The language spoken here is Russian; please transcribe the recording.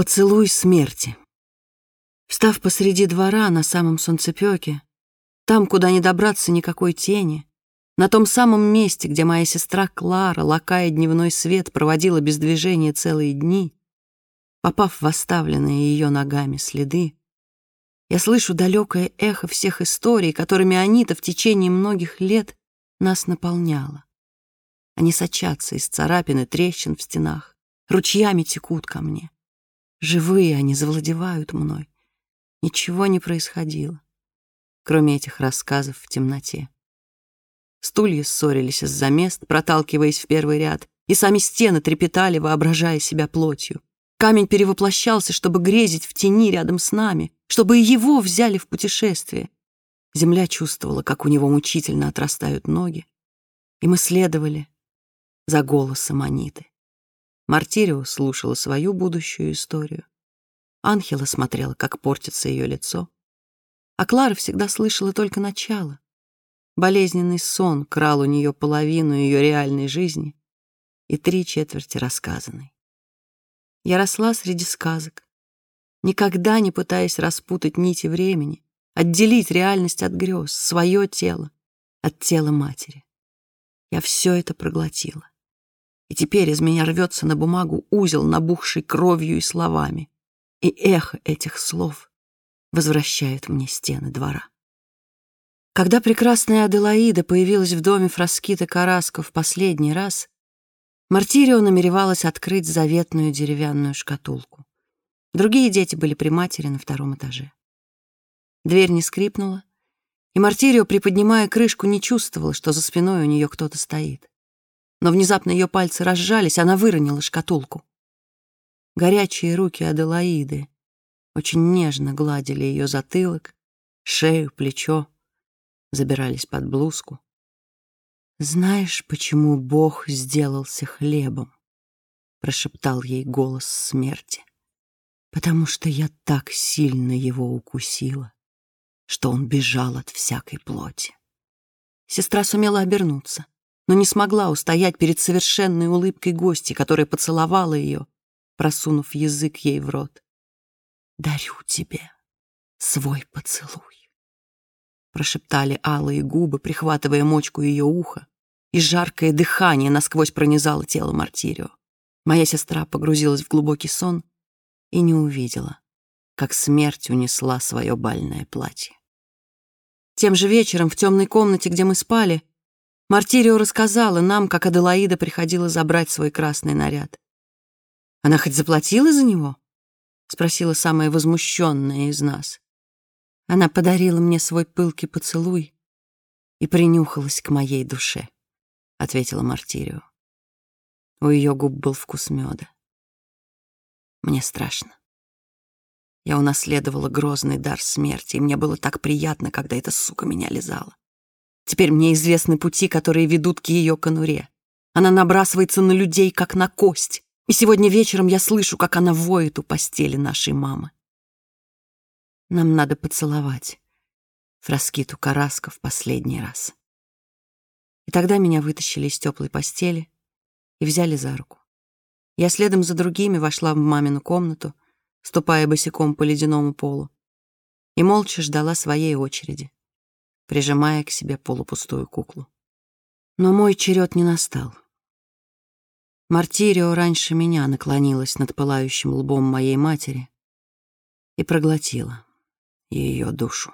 Поцелуй смерти. Встав посреди двора на самом солнцепёке, там, куда не добраться никакой тени, на том самом месте, где моя сестра Клара, лакая дневной свет, проводила без движения целые дни, попав в оставленные ее ногами следы, я слышу далекое эхо всех историй, которыми Анита в течение многих лет нас наполняла. Они сочатся из царапин и трещин в стенах, ручьями текут ко мне. Живые они завладевают мной. Ничего не происходило, кроме этих рассказов в темноте. Стулья ссорились из-за мест, проталкиваясь в первый ряд, и сами стены трепетали, воображая себя плотью. Камень перевоплощался, чтобы грезить в тени рядом с нами, чтобы и его взяли в путешествие. Земля чувствовала, как у него мучительно отрастают ноги, и мы следовали за голосом Аниты. Мартирио слушала свою будущую историю. Анхела смотрела, как портится ее лицо. А Клара всегда слышала только начало. Болезненный сон крал у нее половину ее реальной жизни и три четверти рассказанной. Я росла среди сказок, никогда не пытаясь распутать нити времени, отделить реальность от грез, свое тело от тела матери. Я все это проглотила. И теперь из меня рвется на бумагу узел, набухший кровью и словами. И эхо этих слов возвращает мне стены двора. Когда прекрасная Аделаида появилась в доме Фраскита Караско в последний раз, Мартирио намеревалась открыть заветную деревянную шкатулку. Другие дети были при матери на втором этаже. Дверь не скрипнула, и Мартирио, приподнимая крышку, не чувствовала, что за спиной у нее кто-то стоит но внезапно ее пальцы разжались, она выронила шкатулку. Горячие руки Аделаиды очень нежно гладили ее затылок, шею, плечо, забирались под блузку. «Знаешь, почему Бог сделался хлебом?» — прошептал ей голос смерти. «Потому что я так сильно его укусила, что он бежал от всякой плоти». Сестра сумела обернуться но не смогла устоять перед совершенной улыбкой гости, которая поцеловала ее, просунув язык ей в рот. «Дарю тебе свой поцелуй», — прошептали алые губы, прихватывая мочку ее уха, и жаркое дыхание насквозь пронизало тело Мартирио. Моя сестра погрузилась в глубокий сон и не увидела, как смерть унесла свое бальное платье. Тем же вечером в темной комнате, где мы спали, Мартирио рассказала нам, как Аделаида приходила забрать свой красный наряд. «Она хоть заплатила за него?» — спросила самая возмущенная из нас. Она подарила мне свой пылкий поцелуй и принюхалась к моей душе, — ответила Мартирио. У ее губ был вкус меда. Мне страшно. Я унаследовала грозный дар смерти, и мне было так приятно, когда эта сука меня лизала. Теперь мне известны пути, которые ведут к ее конуре. Она набрасывается на людей, как на кость. И сегодня вечером я слышу, как она воет у постели нашей мамы. Нам надо поцеловать Фраскиту Караско в последний раз. И тогда меня вытащили из теплой постели и взяли за руку. Я следом за другими вошла в мамину комнату, ступая босиком по ледяному полу, и молча ждала своей очереди прижимая к себе полупустую куклу. Но мой черед не настал. Мартирио раньше меня наклонилась над пылающим лбом моей матери и проглотила ее душу.